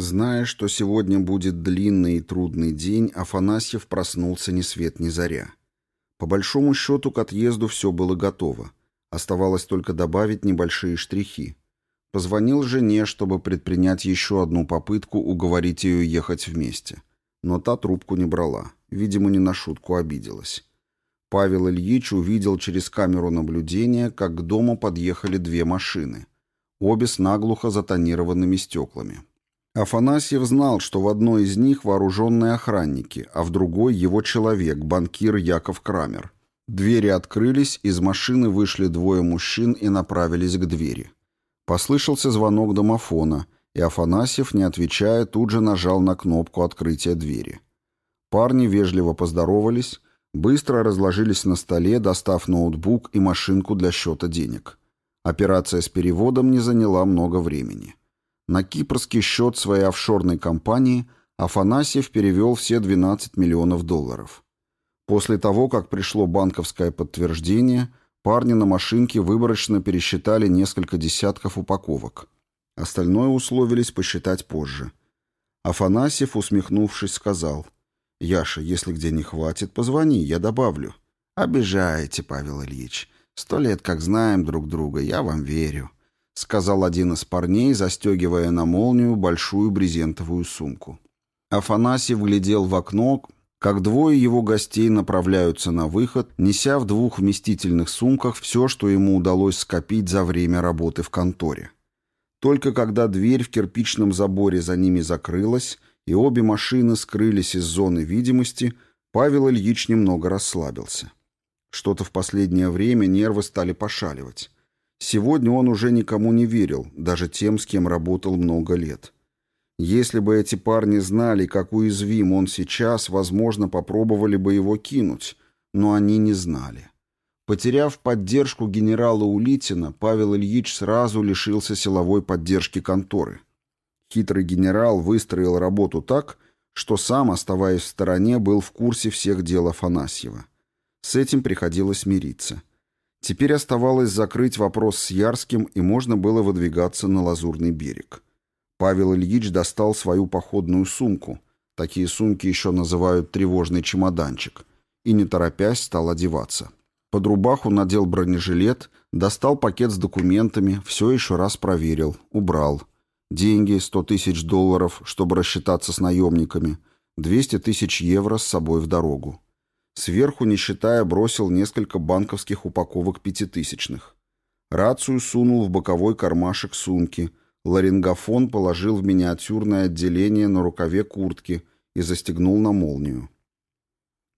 Зная, что сегодня будет длинный и трудный день, Афанасьев проснулся ни свет ни заря. По большому счету к отъезду все было готово. Оставалось только добавить небольшие штрихи. Позвонил жене, чтобы предпринять еще одну попытку уговорить ее ехать вместе. Но та трубку не брала. Видимо, не на шутку обиделась. Павел Ильич увидел через камеру наблюдения, как к дому подъехали две машины. Обе с наглухо затонированными стеклами. Афанасьев знал, что в одной из них вооруженные охранники, а в другой его человек, банкир Яков Крамер. Двери открылись, из машины вышли двое мужчин и направились к двери. Послышался звонок домофона, и Афанасьев, не отвечая, тут же нажал на кнопку открытия двери. Парни вежливо поздоровались, быстро разложились на столе, достав ноутбук и машинку для счета денег. Операция с переводом не заняла много времени. На кипрский счет своей офшорной компании Афанасьев перевел все 12 миллионов долларов. После того, как пришло банковское подтверждение, парни на машинке выборочно пересчитали несколько десятков упаковок. Остальное условились посчитать позже. Афанасьев, усмехнувшись, сказал, «Яша, если где не хватит, позвони, я добавлю». «Обижаете, Павел Ильич. Сто лет как знаем друг друга, я вам верю» сказал один из парней, застегивая на молнию большую брезентовую сумку. Афанасьев глядел в окно, как двое его гостей направляются на выход, неся в двух вместительных сумках все, что ему удалось скопить за время работы в конторе. Только когда дверь в кирпичном заборе за ними закрылась, и обе машины скрылись из зоны видимости, Павел Ильич немного расслабился. Что-то в последнее время нервы стали пошаливать. Сегодня он уже никому не верил, даже тем, с кем работал много лет. Если бы эти парни знали, как уязвим он сейчас, возможно, попробовали бы его кинуть, но они не знали. Потеряв поддержку генерала Улитина, Павел Ильич сразу лишился силовой поддержки конторы. Хитрый генерал выстроил работу так, что сам, оставаясь в стороне, был в курсе всех дел Афанасьева. С этим приходилось мириться. Теперь оставалось закрыть вопрос с Ярским, и можно было выдвигаться на Лазурный берег. Павел Ильич достал свою походную сумку. Такие сумки еще называют тревожный чемоданчик. И, не торопясь, стал одеваться. Под рубаху надел бронежилет, достал пакет с документами, все еще раз проверил, убрал. Деньги, 100 тысяч долларов, чтобы рассчитаться с наемниками, 200 тысяч евро с собой в дорогу. Сверху, не считая, бросил несколько банковских упаковок пятитысячных. Рацию сунул в боковой кармашек сумки. Ларингофон положил в миниатюрное отделение на рукаве куртки и застегнул на молнию.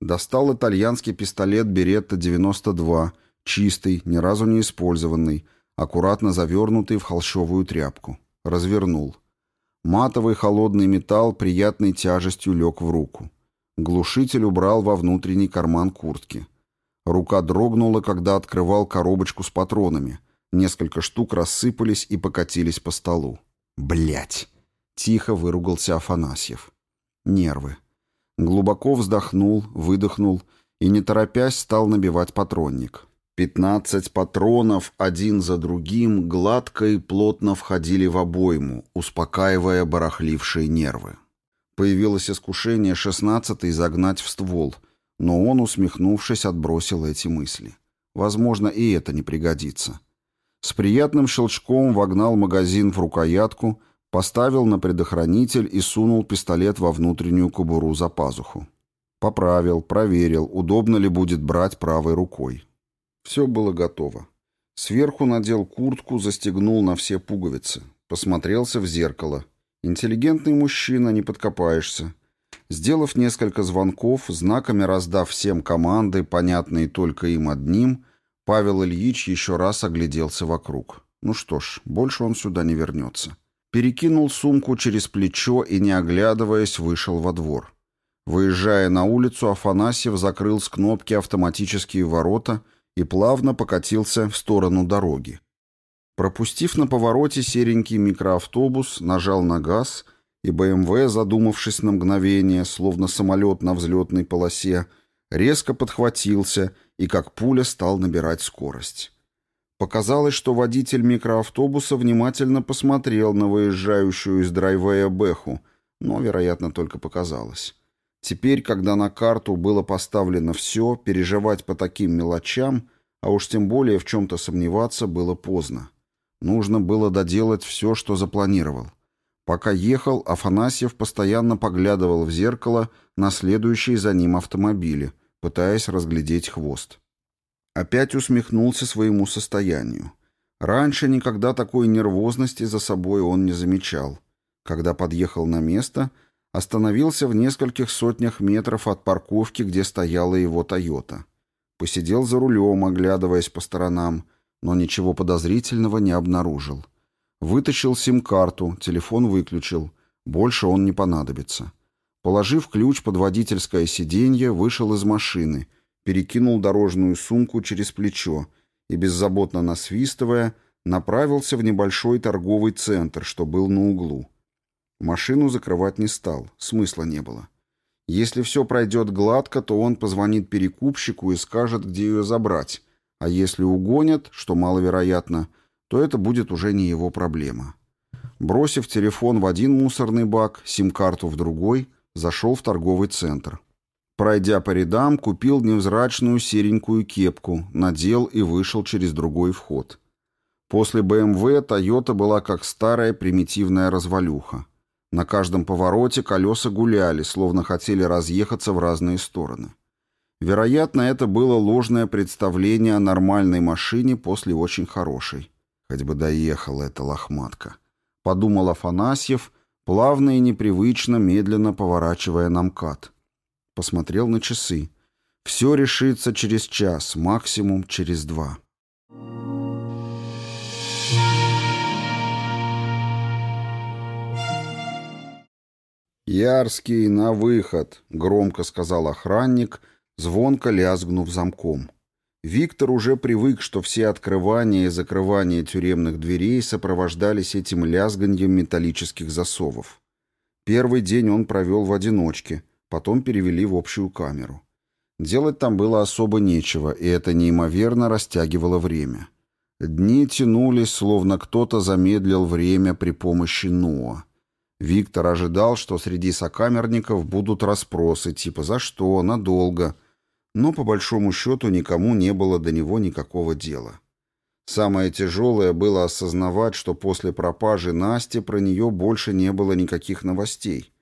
Достал итальянский пистолет «Беретта-92», чистый, ни разу не использованный, аккуратно завернутый в холщовую тряпку. Развернул. Матовый холодный металл приятной тяжестью лег в руку. Глушитель убрал во внутренний карман куртки. Рука дрогнула, когда открывал коробочку с патронами. Несколько штук рассыпались и покатились по столу. Блять! Тихо выругался Афанасьев. Нервы. Глубоко вздохнул, выдохнул и, не торопясь, стал набивать патронник. Пятнадцать патронов один за другим гладко и плотно входили в обойму, успокаивая барахлившие нервы. Появилось искушение шестнадцатый загнать в ствол, но он, усмехнувшись, отбросил эти мысли. Возможно, и это не пригодится. С приятным щелчком вогнал магазин в рукоятку, поставил на предохранитель и сунул пистолет во внутреннюю кобуру за пазуху. Поправил, проверил, удобно ли будет брать правой рукой. Все было готово. Сверху надел куртку, застегнул на все пуговицы. Посмотрелся в зеркало. Интеллигентный мужчина, не подкопаешься. Сделав несколько звонков, знаками раздав всем команды, понятные только им одним, Павел Ильич еще раз огляделся вокруг. Ну что ж, больше он сюда не вернется. Перекинул сумку через плечо и, не оглядываясь, вышел во двор. Выезжая на улицу, Афанасьев закрыл с кнопки автоматические ворота и плавно покатился в сторону дороги. Пропустив на повороте серенький микроавтобус, нажал на газ, и БМВ, задумавшись на мгновение, словно самолет на взлетной полосе, резко подхватился и как пуля стал набирать скорость. Показалось, что водитель микроавтобуса внимательно посмотрел на выезжающую из драйвея Бэху, но, вероятно, только показалось. Теперь, когда на карту было поставлено все, переживать по таким мелочам, а уж тем более в чем-то сомневаться, было поздно. Нужно было доделать все, что запланировал. Пока ехал, Афанасьев постоянно поглядывал в зеркало на следующие за ним автомобили, пытаясь разглядеть хвост. Опять усмехнулся своему состоянию. Раньше никогда такой нервозности за собой он не замечал. Когда подъехал на место, остановился в нескольких сотнях метров от парковки, где стояла его «Тойота». Посидел за рулем, оглядываясь по сторонам, но ничего подозрительного не обнаружил. Вытащил сим-карту, телефон выключил. Больше он не понадобится. Положив ключ под водительское сиденье, вышел из машины, перекинул дорожную сумку через плечо и, беззаботно насвистывая, направился в небольшой торговый центр, что был на углу. Машину закрывать не стал, смысла не было. Если все пройдет гладко, то он позвонит перекупщику и скажет, где ее забрать, а если угонят, что маловероятно, то это будет уже не его проблема. Бросив телефон в один мусорный бак, сим-карту в другой, зашел в торговый центр. Пройдя по рядам, купил невзрачную серенькую кепку, надел и вышел через другой вход. После BMW Toyota была как старая примитивная развалюха. На каждом повороте колеса гуляли, словно хотели разъехаться в разные стороны. Вероятно, это было ложное представление о нормальной машине после очень хорошей. Хоть бы доехала эта лохматка. Подумал Афанасьев, плавно и непривычно, медленно поворачивая на МКАД. Посмотрел на часы. Все решится через час, максимум через два. «Ярский, на выход!» — громко сказал охранник, звонко лязгнув замком. Виктор уже привык, что все открывания и закрывания тюремных дверей сопровождались этим лязганьем металлических засовов. Первый день он провел в одиночке, потом перевели в общую камеру. Делать там было особо нечего, и это неимоверно растягивало время. Дни тянулись, словно кто-то замедлил время при помощи Ноа. Виктор ожидал, что среди сокамерников будут расспросы, типа «за что?», «надолго?», но по большому счету никому не было до него никакого дела. Самое тяжелое было осознавать, что после пропажи Насти про нее больше не было никаких новостей.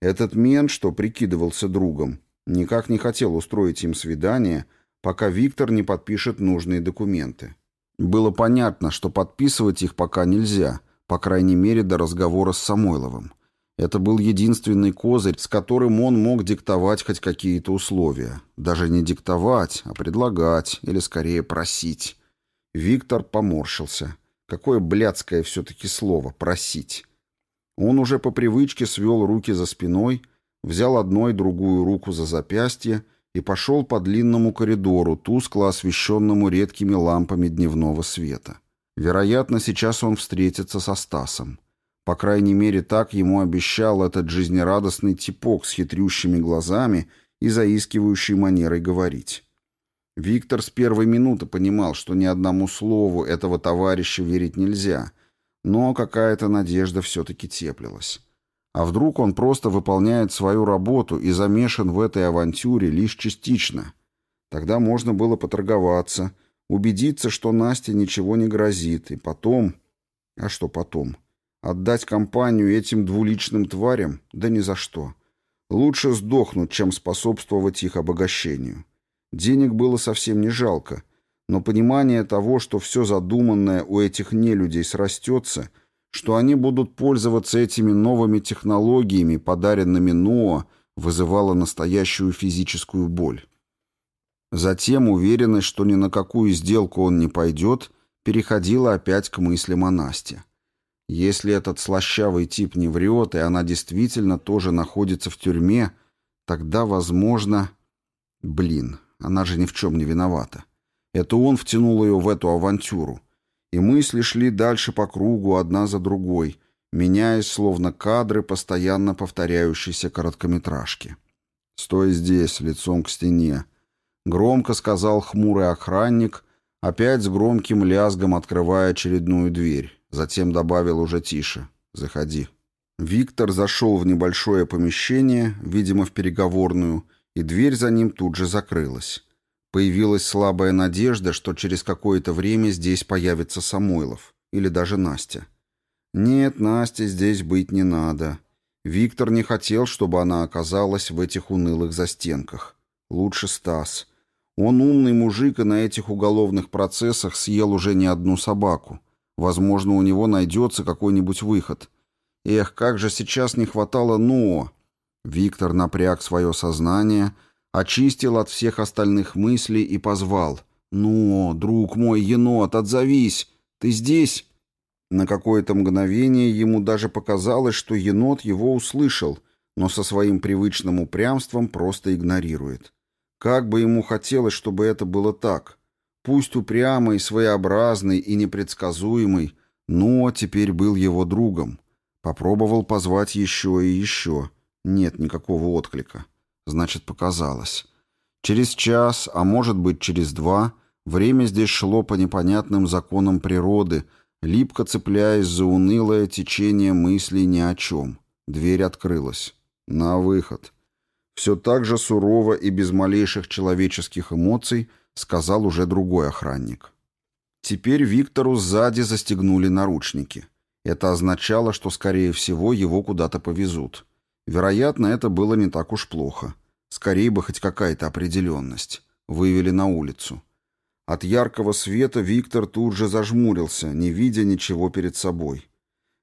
Этот мен, что прикидывался другом, никак не хотел устроить им свидание, пока Виктор не подпишет нужные документы. Было понятно, что подписывать их пока нельзя – по крайней мере, до разговора с Самойловым. Это был единственный козырь, с которым он мог диктовать хоть какие-то условия. Даже не диктовать, а предлагать, или скорее просить. Виктор поморщился. Какое блядское все-таки слово «просить». Он уже по привычке свел руки за спиной, взял одной другую руку за запястье и пошел по длинному коридору, тускло освещенному редкими лампами дневного света. Вероятно, сейчас он встретится со Стасом. По крайней мере, так ему обещал этот жизнерадостный типок с хитрющими глазами и заискивающей манерой говорить. Виктор с первой минуты понимал, что ни одному слову этого товарища верить нельзя, но какая-то надежда все-таки теплилась. А вдруг он просто выполняет свою работу и замешан в этой авантюре лишь частично? Тогда можно было поторговаться – убедиться, что Насте ничего не грозит, и потом... А что потом? Отдать компанию этим двуличным тварям? Да ни за что. Лучше сдохнуть, чем способствовать их обогащению. Денег было совсем не жалко, но понимание того, что все задуманное у этих нелюдей срастется, что они будут пользоваться этими новыми технологиями, подаренными Ноа, вызывало настоящую физическую боль. Затем уверенность, что ни на какую сделку он не пойдет, переходила опять к мыслям о Насте. Если этот слащавый тип не врет, и она действительно тоже находится в тюрьме, тогда, возможно... Блин, она же ни в чем не виновата. Это он втянул ее в эту авантюру. И мысли шли дальше по кругу одна за другой, меняясь словно кадры постоянно повторяющейся короткометражки. «Стой здесь, лицом к стене», Громко сказал хмурый охранник, Опять с громким лязгом открывая очередную дверь. Затем добавил уже тише. «Заходи». Виктор зашел в небольшое помещение, видимо, в переговорную, и дверь за ним тут же закрылась. Появилась слабая надежда, что через какое-то время здесь появится Самойлов или даже Настя. Нет, Насте здесь быть не надо. Виктор не хотел, чтобы она оказалась в этих унылых застенках. Лучше Стас. Он умный мужик и на этих уголовных процессах съел уже не одну собаку. Возможно, у него найдется какой-нибудь выход. Эх, как же сейчас не хватало «но». Виктор напряг свое сознание, очистил от всех остальных мыслей и позвал. «Ну, друг мой, енот, отзовись! Ты здесь?» На какое-то мгновение ему даже показалось, что енот его услышал, но со своим привычным упрямством просто игнорирует. Как бы ему хотелось, чтобы это было так. Пусть упрямый, своеобразный и непредсказуемый, но теперь был его другом. Попробовал позвать еще и еще. Нет никакого отклика. Значит, показалось. Через час, а может быть через два, время здесь шло по непонятным законам природы — липко цепляясь за унылое течение мыслей ни о чем. Дверь открылась. На выход. Все так же сурово и без малейших человеческих эмоций сказал уже другой охранник. Теперь Виктору сзади застегнули наручники. Это означало, что, скорее всего, его куда-то повезут. Вероятно, это было не так уж плохо. Скорее бы хоть какая-то определенность. Вывели на улицу. От яркого света Виктор тут же зажмурился, не видя ничего перед собой.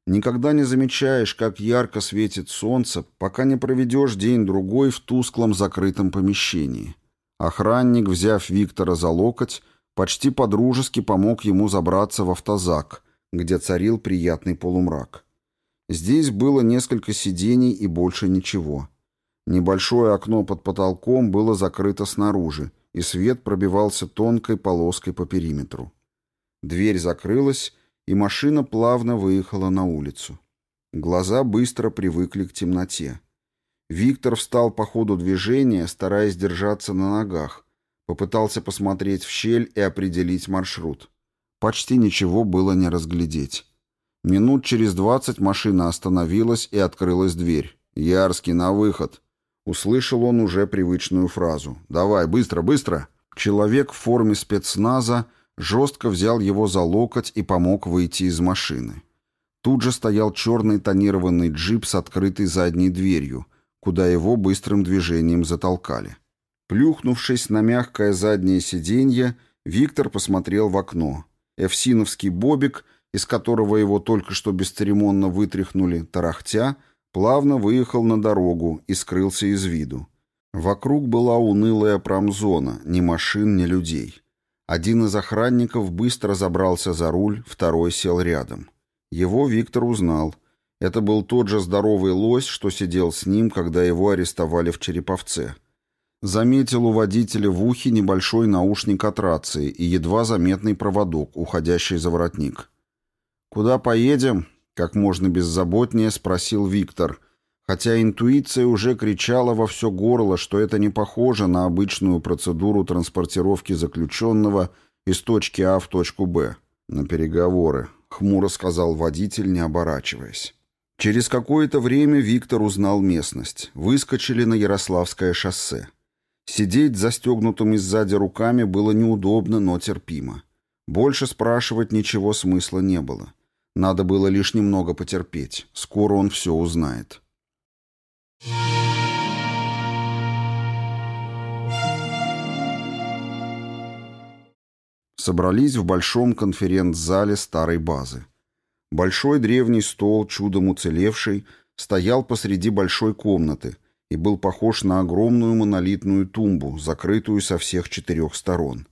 Никогда не замечаешь, как ярко светит солнце, пока не проведешь день-другой в тусклом закрытом помещении. Охранник, взяв Виктора за локоть, почти подружески помог ему забраться в автозак, где царил приятный полумрак. Здесь было несколько сидений и больше ничего. Небольшое окно под потолком было закрыто снаружи, и свет пробивался тонкой полоской по периметру. Дверь закрылась, и машина плавно выехала на улицу. Глаза быстро привыкли к темноте. Виктор встал по ходу движения, стараясь держаться на ногах, попытался посмотреть в щель и определить маршрут. Почти ничего было не разглядеть. Минут через двадцать машина остановилась и открылась дверь. «Ярский, на выход!» Услышал он уже привычную фразу. «Давай, быстро, быстро!» Человек в форме спецназа жестко взял его за локоть и помог выйти из машины. Тут же стоял черный тонированный джип с открытой задней дверью, куда его быстрым движением затолкали. Плюхнувшись на мягкое заднее сиденье, Виктор посмотрел в окно. Эфсиновский бобик, из которого его только что бесцеремонно вытряхнули, тарахтя, плавно выехал на дорогу и скрылся из виду. Вокруг была унылая промзона, ни машин, ни людей. Один из охранников быстро забрался за руль, второй сел рядом. Его Виктор узнал. Это был тот же здоровый лось, что сидел с ним, когда его арестовали в Череповце. Заметил у водителя в ухе небольшой наушник от рации и едва заметный проводок, уходящий за воротник. «Куда поедем?» Как можно беззаботнее спросил Виктор, хотя интуиция уже кричала во все горло, что это не похоже на обычную процедуру транспортировки заключенного из точки А в точку Б. На переговоры, хмуро сказал водитель, не оборачиваясь. Через какое-то время Виктор узнал местность. Выскочили на Ярославское шоссе. Сидеть застегнутыми сзади руками было неудобно, но терпимо. Больше спрашивать ничего смысла не было. Надо было лишь немного потерпеть. Скоро он все узнает. Собрались в большом конференц-зале старой базы. Большой древний стол, чудом уцелевший, стоял посреди большой комнаты и был похож на огромную монолитную тумбу, закрытую со всех четырех сторон.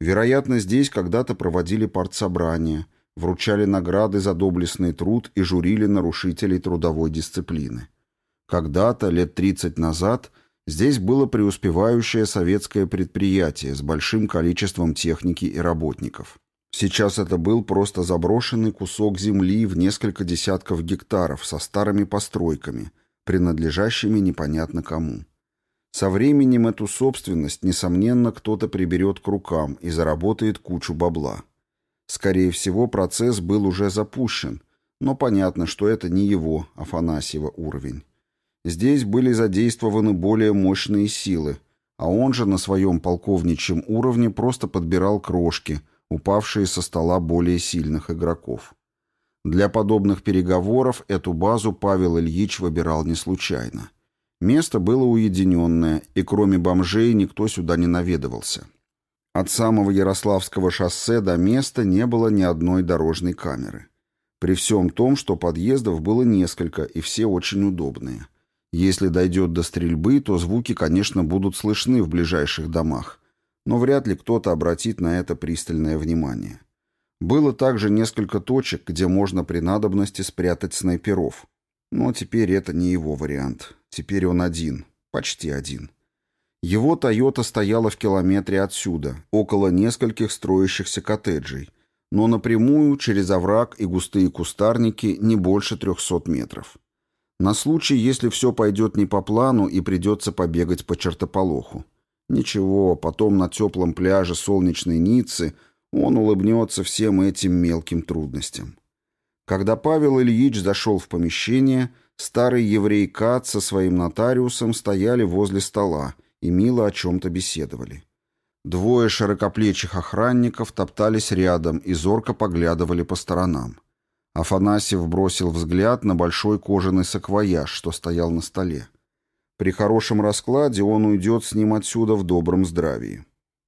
Вероятно, здесь когда-то проводили партсобрания – вручали награды за доблестный труд и журили нарушителей трудовой дисциплины. Когда-то, лет 30 назад, здесь было преуспевающее советское предприятие с большим количеством техники и работников. Сейчас это был просто заброшенный кусок земли в несколько десятков гектаров со старыми постройками, принадлежащими непонятно кому. Со временем эту собственность, несомненно, кто-то приберет к рукам и заработает кучу бабла. Скорее всего, процесс был уже запущен, но понятно, что это не его, Афанасьева, уровень. Здесь были задействованы более мощные силы, а он же на своем полковничьем уровне просто подбирал крошки, упавшие со стола более сильных игроков. Для подобных переговоров эту базу Павел Ильич выбирал не случайно. Место было уединенное, и кроме бомжей никто сюда не наведывался. От самого Ярославского шоссе до места не было ни одной дорожной камеры. При всем том, что подъездов было несколько, и все очень удобные. Если дойдет до стрельбы, то звуки, конечно, будут слышны в ближайших домах, но вряд ли кто-то обратит на это пристальное внимание. Было также несколько точек, где можно при надобности спрятать снайперов. Но теперь это не его вариант. Теперь он один. Почти один. Его «Тойота» стояла в километре отсюда, около нескольких строящихся коттеджей, но напрямую, через овраг и густые кустарники, не больше трехсот метров. На случай, если все пойдет не по плану и придется побегать по чертополоху. Ничего, потом на теплом пляже солнечной Ниццы он улыбнется всем этим мелким трудностям. Когда Павел Ильич зашел в помещение, старый еврей Кат со своим нотариусом стояли возле стола и мило о чем-то беседовали. Двое широкоплечих охранников топтались рядом и зорко поглядывали по сторонам. Афанасьев бросил взгляд на большой кожаный саквояж, что стоял на столе. При хорошем раскладе он уйдет с ним отсюда в добром здравии.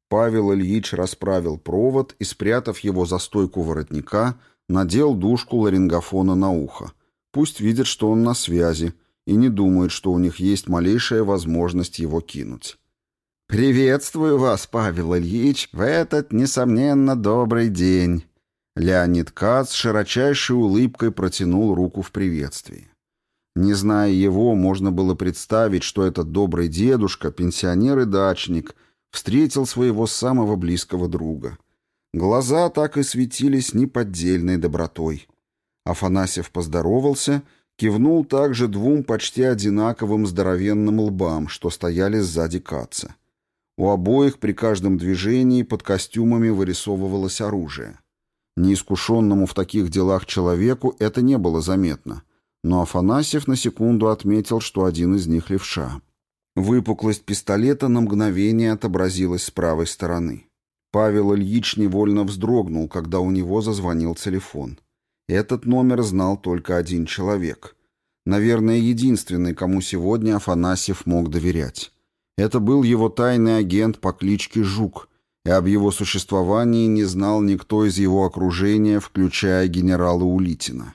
Павел Ильич расправил провод и, спрятав его за стойку воротника, надел дужку ларингофона на ухо. Пусть видят, что он на связи, и не думают, что у них есть малейшая возможность его кинуть. «Приветствую вас, Павел Ильич, в этот, несомненно, добрый день!» Леонид Кац широчайшей улыбкой протянул руку в приветствии. Не зная его, можно было представить, что этот добрый дедушка, пенсионер и дачник, встретил своего самого близкого друга. Глаза так и светились неподдельной добротой. Афанасьев поздоровался, кивнул также двум почти одинаковым здоровенным лбам, что стояли сзади Каца. У обоих при каждом движении под костюмами вырисовывалось оружие. Неискушенному в таких делах человеку это не было заметно, но Афанасьев на секунду отметил, что один из них левша. Выпуклость пистолета на мгновение отобразилась с правой стороны. Павел Ильич невольно вздрогнул, когда у него зазвонил телефон. Этот номер знал только один человек. Наверное, единственный, кому сегодня Афанасьев мог доверять. Это был его тайный агент по кличке Жук, и об его существовании не знал никто из его окружения, включая генерала Улитина.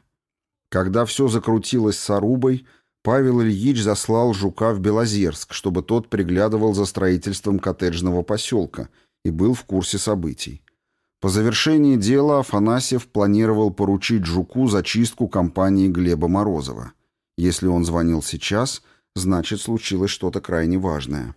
Когда все закрутилось с Арубой, Павел Ильич заслал Жука в Белозерск, чтобы тот приглядывал за строительством коттеджного поселка и был в курсе событий. По завершении дела Афанасьев планировал поручить Жуку зачистку компании Глеба Морозова. Если он звонил сейчас, значит, случилось что-то крайне важное.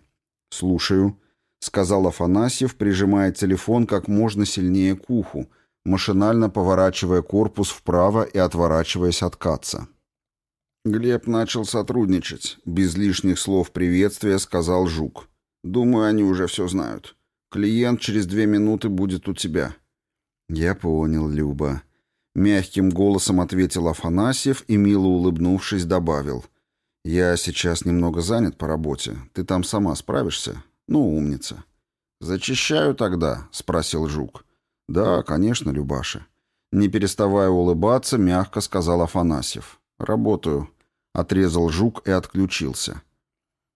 «Слушаю», — сказал Афанасьев, прижимая телефон как можно сильнее к уху, машинально поворачивая корпус вправо и отворачиваясь от каца. Глеб начал сотрудничать. Без лишних слов приветствия сказал Жук. «Думаю, они уже все знают. Клиент через две минуты будет у тебя». «Я понял, Люба». Мягким голосом ответил Афанасьев и, мило улыбнувшись, добавил. «Я сейчас немного занят по работе. Ты там сама справишься? Ну, умница». «Зачищаю тогда?» — спросил Жук. «Да, конечно, Любаша». Не переставая улыбаться, мягко сказал Афанасьев. «Работаю», — отрезал жук и отключился.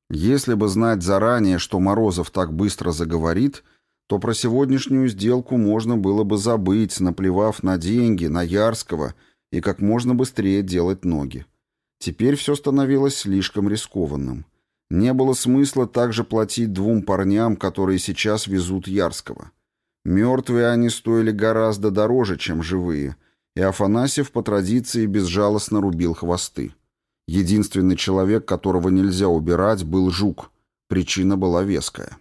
Если бы знать заранее, что Морозов так быстро заговорит, то про сегодняшнюю сделку можно было бы забыть, наплевав на деньги, на Ярского и как можно быстрее делать ноги. Теперь все становилось слишком рискованным. Не было смысла также платить двум парням, которые сейчас везут Ярского. Мертвые они стоили гораздо дороже, чем живые, и Афанасьев по традиции безжалостно рубил хвосты. Единственный человек, которого нельзя убирать, был Жук. Причина была веская.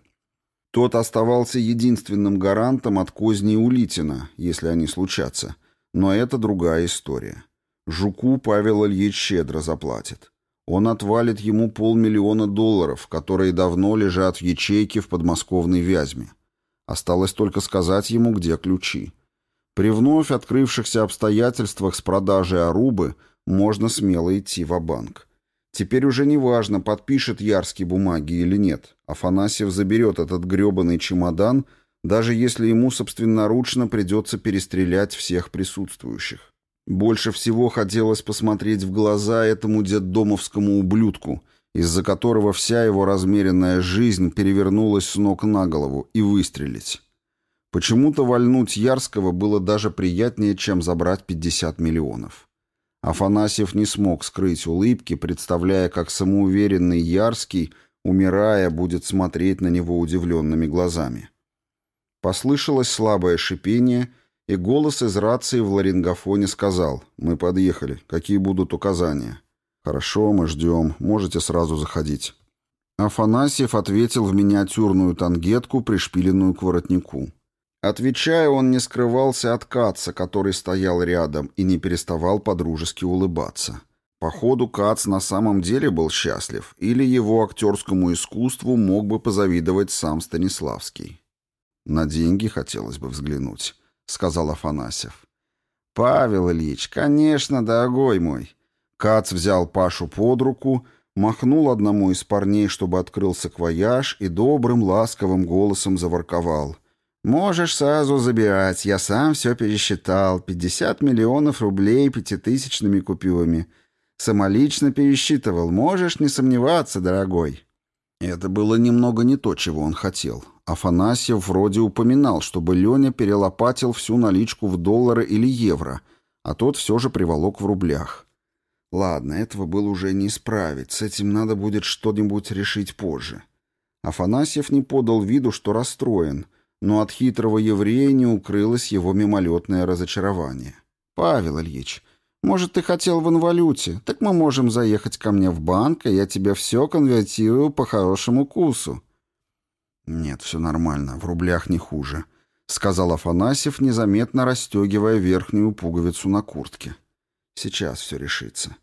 Тот оставался единственным гарантом от козней Улитина, если они случатся. Но это другая история. Жуку Павел Ильич щедро заплатит. Он отвалит ему полмиллиона долларов, которые давно лежат в ячейке в подмосковной Вязьме. Осталось только сказать ему, где ключи. При вновь открывшихся обстоятельствах с продажей Арубы можно смело идти в банк Теперь уже не важно, подпишет Ярский бумаги или нет. Афанасьев заберет этот гребаный чемодан, даже если ему собственноручно придется перестрелять всех присутствующих. Больше всего хотелось посмотреть в глаза этому детдомовскому ублюдку, из-за которого вся его размеренная жизнь перевернулась с ног на голову, и выстрелить. Почему-то вальнуть Ярского было даже приятнее, чем забрать 50 миллионов. Афанасьев не смог скрыть улыбки, представляя, как самоуверенный Ярский, умирая, будет смотреть на него удивленными глазами. Послышалось слабое шипение, и голос из рации в ларингофоне сказал «Мы подъехали. Какие будут указания?» «Хорошо, мы ждем. Можете сразу заходить». Афанасьев ответил в миниатюрную тангетку, пришпиленную к воротнику. Отвечая, он не скрывался от Каца, который стоял рядом, и не переставал подружески улыбаться. Походу, Кац на самом деле был счастлив, или его актерскому искусству мог бы позавидовать сам Станиславский. «На деньги хотелось бы взглянуть», — сказал Афанасьев. «Павел Ильич, конечно, дорогой мой». Кац взял Пашу под руку, махнул одному из парней, чтобы открылся квояж, и добрым, ласковым голосом заворковал — «Можешь сразу забирать. Я сам все пересчитал. 50 миллионов рублей пятитысячными купюрами. Самолично пересчитывал. Можешь не сомневаться, дорогой». Это было немного не то, чего он хотел. Афанасьев вроде упоминал, чтобы Леня перелопатил всю наличку в доллары или евро, а тот все же приволок в рублях. Ладно, этого было уже не исправить. С этим надо будет что-нибудь решить позже. Афанасьев не подал виду, что расстроен — но от хитрого еврея не укрылось его мимолетное разочарование. «Павел Ильич, может, ты хотел в инвалюте? Так мы можем заехать ко мне в банк, и я тебе все конвертирую по хорошему курсу». «Нет, все нормально, в рублях не хуже», — сказал Афанасьев, незаметно расстегивая верхнюю пуговицу на куртке. «Сейчас все решится».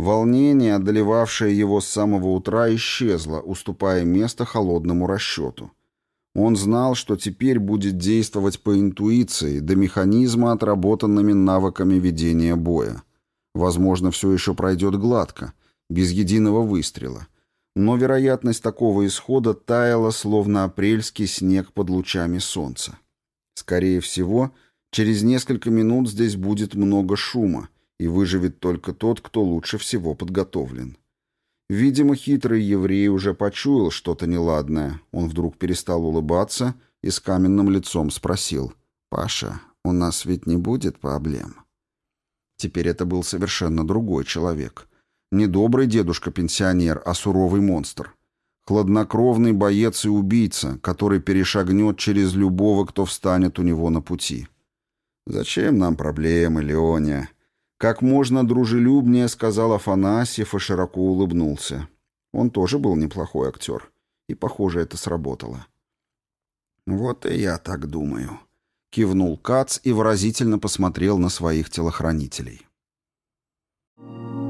Волнение, одолевавшее его с самого утра, исчезло, уступая место холодному расчету. Он знал, что теперь будет действовать по интуиции, до механизма, отработанными навыками ведения боя. Возможно, все еще пройдет гладко, без единого выстрела. Но вероятность такого исхода таяла, словно апрельский снег под лучами солнца. Скорее всего, через несколько минут здесь будет много шума, и выживет только тот, кто лучше всего подготовлен. Видимо, хитрый еврей уже почуял что-то неладное. Он вдруг перестал улыбаться и с каменным лицом спросил. «Паша, у нас ведь не будет проблем?» Теперь это был совершенно другой человек. Не добрый дедушка-пенсионер, а суровый монстр. Хладнокровный боец и убийца, который перешагнет через любого, кто встанет у него на пути. «Зачем нам проблемы, Леоня?» Как можно дружелюбнее сказал Афанасьев и широко улыбнулся. Он тоже был неплохой актер. И, похоже, это сработало. «Вот и я так думаю», — кивнул Кац и выразительно посмотрел на своих телохранителей. Thank you.